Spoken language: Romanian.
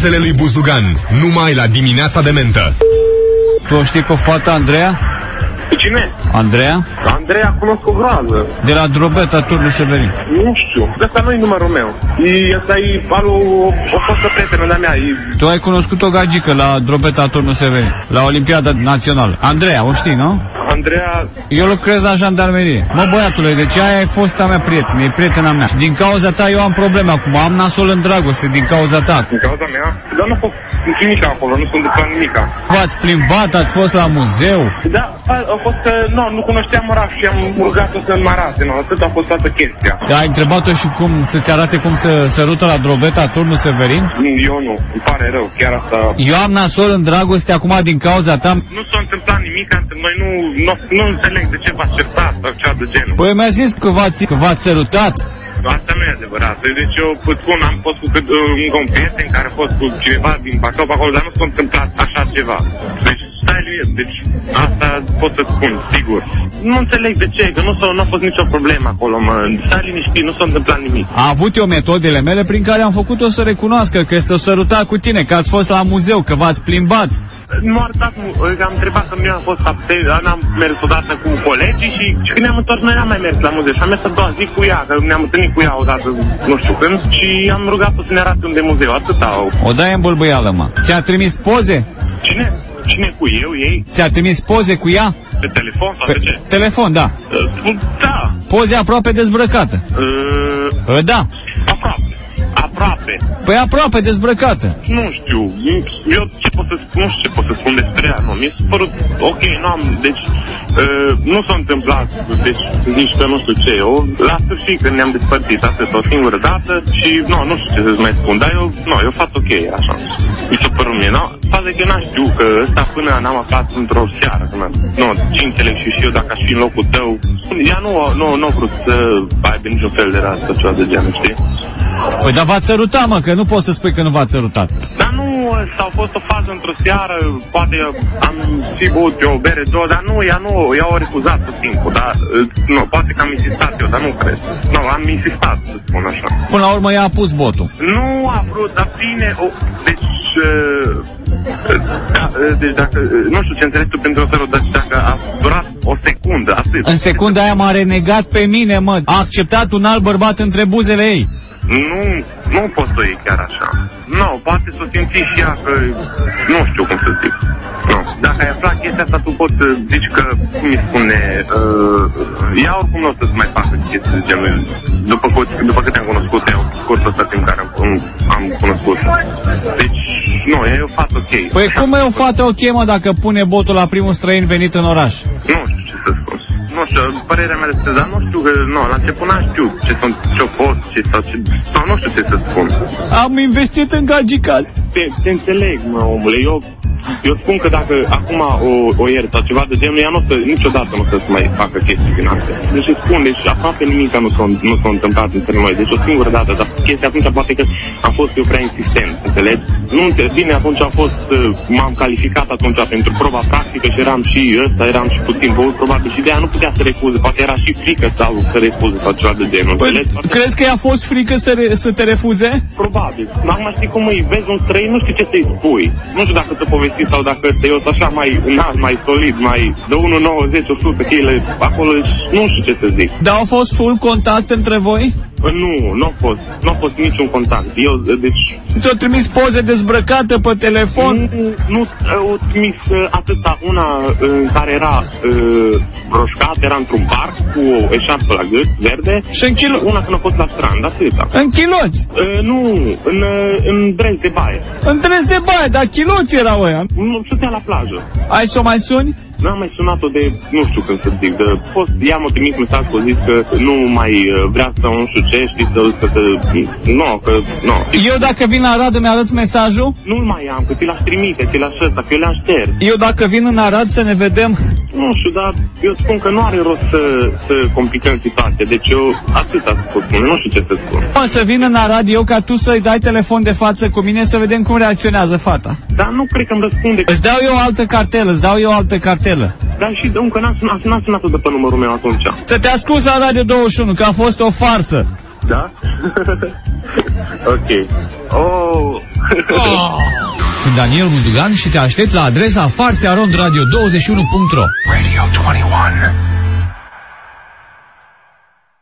Piesele lui Buzdugan, numai la dimineața de mentă. Tu o știi pe fata Andreea? Pe cine? Andreea? Andreea cunosc o groază. De la Drobeta, turnul Severin. Nu știu. De asta nu e numărul meu. E, asta e alu, o fostă prietenă de-a mea. E, Tu ai cunoscut o gagică la Drobeta, turnul Severin, la Olimpiada Națională. Andreea, o știi, nu? Andreea, Eu lucrez la jandarmerie. Mă, băiatule, deci aia e fosta mea prietenă, e prietena mea. Și din cauza ta eu am probleme acum, am nasol în dragoste din cauza ta. din cauza mea, dar nu a fost nimic acolo, nu sunt întâmplat nimica. V-ați plimbat, ați fost la muzeu. Da, a, a fost că, nu, nu cunoșteam oraș și am rugat-o să mă arate, nu, atât a fost toată chestia. Ai întrebat-o și cum să-ți arate cum să sărută la Drobeta, turnul Severin? Eu nu, îmi pare rău, chiar asta... Eu am nasol în dragoste acum din cauza ta. Nu s-a întâmplat nimic, între noi nu, nu, nu înțeleg de ce v-ați certat sau ceva de genul. Păi mi-a zis că v-ați, că v-ați sărutat. Asta nu e adevărat. Deci eu îți spun, am fost cu cât, uh, încă un prieten care a fost cu cineva din Bacău pe acolo, dar nu s-a întâmplat așa ceva. Deci stai liniștit, deci asta pot să spun, sigur. Nu înțeleg de ce, că nu, s-a, nu a fost nicio problemă acolo, mă. Stai liniștit, nu s-a întâmplat nimic. A avut eu metodele mele prin care am făcut-o să recunoască că s-a sărutat cu tine, că ați fost la muzeu, că v-ați plimbat. Nu a arătat, mu- am întrebat că mi-a fost apte, n-am mers odată cu colegii și, și când ne-am întors, noi n-am mai mers la muzeu și am mers a doua zi cu ea, că ne-am întâlnit cu ea odată, nu știu când, și am rugat-o să ne arate unde e muzeu, atâta au. O dai în bâlbâială, mă. Ți-a trimis poze? Cine? Cine cu eu, ei? Ți-a trimis poze cu ea? Pe telefon sau Pe pe ce? telefon, da. Uh, Da. Poze aproape dezbrăcată. Uh, Uh, Da. Aproape. Aproape. Păi aproape dezbrăcată. Nu știu. Eu ce pot să spun, nu știu ce pot să spun despre ea, nu. Mi s-a părut, ok, nu am, deci, uh, nu s-a întâmplat, deci, nici că nu știu ce. Eu, la sfârșit, când ne-am despărțit atât o singură dată și, nu, nu știu ce să-ți mai spun, dar eu, nu, eu fac ok, așa. Mi s-a părut mie, nu? Faza e că n-am știu că ăsta până n-am aflat într-o seară, nu, nu, ce înțeleg și, și eu dacă aș fi în locul tău, ea nu, nu, nu a vrut să aibă niciun fel de rast sau ceva de genul, știi? Păi dar v-ați sărutat, mă, că nu poți să spui că nu v-ați sărutat. Dar nu, ăsta a fost o fază într-o seară, poate am fi băut eu o bere, două, dar nu, ea nu, ea o refuzat tot timpul, dar, uh, nu, poate că am insistat eu, dar nu cred. Nu, am insistat, să spun așa. Până la urmă ea a pus botul. Nu a vrut, dar bine, o, deci, uh, da, uh, deci dacă, uh, nu știu ce înțelegi tu pentru o seară, dar dacă a durat o secundă, atât. În secunda aia m-a renegat pe mine, mă. A acceptat un alt bărbat între buzele ei. Nu, nu pot să o iei chiar așa. Nu, poate să o simți și ea că, nu știu cum să zic. Nu. Dacă ai aflat chestia asta, tu poți să zici că, cum îi spune, uh, ea oricum nu o să-ți mai facă chestii de genul. După, cât- după cât am cunoscut eu, scurtul ăsta timp care am, am cunoscut. Deci, nu, e o fată ok. Păi cum e o fată ok, mă, dacă pune botul la primul străin venit în oraș? Nu știu ce să spun. Nu știu, părerea mea despre, dar nu știu că, nu, la început n-am știu ce sunt, ce-o fost, ce sau ce, nu, nu știu ce să spun. Am investit în gagica asta. Te, te înțeleg, mă, omule. Eu, eu spun că dacă acum o, o iert sau ceva de genul, ea nu o să, niciodată nu o să mai facă chestii din astea. Deci îți spun, deci aproape nimic nu s-a, nu s-a întâmplat între noi. Deci o singură dată, dar chestia atunci poate că am fost eu prea insistent, înțelegi? Nu, înțe- bine, atunci a fost, uh, m-am calificat atunci pentru proba practică și eram și ăsta, eram și puțin băut, probabil, și de aia nu putea să refuze. Poate era și frică sau să refuze sau ceva de genul, Păi, înțelegi? Poate- crezi că i-a fost frică să, re- să te refuze? Probabil. Dar acum știi cum îi vezi un străin, nu știu ce să-i spui. Nu știu dacă te povesti sau dacă te eu așa mai înalt, mai solid, mai de 1,90, 100 kg acolo, nu știu ce să zic. Dar au fost full contact între voi? Bă, Nu, nu a fost, nu a fost niciun contact. Eu, deci, Ți-au trimis poze dezbrăcată pe telefon? nu, nu o trimis uh, atâta una uh, care era uh, roșcat, era într-un parc cu o eșarpă la gât, verde, Și în kilo- una când a fost la strand, atâta. În chiloți. Uh, nu, în, uh, în brez de baie. În trez de baie, dar chiloți erau ăia. Nu, stătea la plajă. Ai să o mai suni? N-am mai sunat-o de, nu știu când să zic, de fost, ea m-a trimis mesaj că a zis că nu mai uh, vrea să nu știu ce, știi, să, să, să nu, că, nu. Eu dacă vin la Arad îmi arăți mesajul? Nu mai am, că ți l-aș trimite, ți l-aș ăsta, că eu le-am șters. Eu dacă vin în Arad să ne vedem nu știu, dar eu spun că nu are rost să, să complicăm situația. Deci eu atâta pot spune, nu știu ce să spun. O să vină la radio ca tu să-i dai telefon de față cu mine să vedem cum reacționează fata. Dar nu cred că îmi răspunde. Îți dau eu o altă cartelă, îți dau eu o altă cartelă. Dar și de încă n-a sunat, n-a sunat de pe numărul meu atunci. Să te ascult la Radio 21, că a fost o farsă. Da? ok. Oh. Sunt Daniel Mudugan și te aștept la adresa farsearondradio21.ro Radio 21.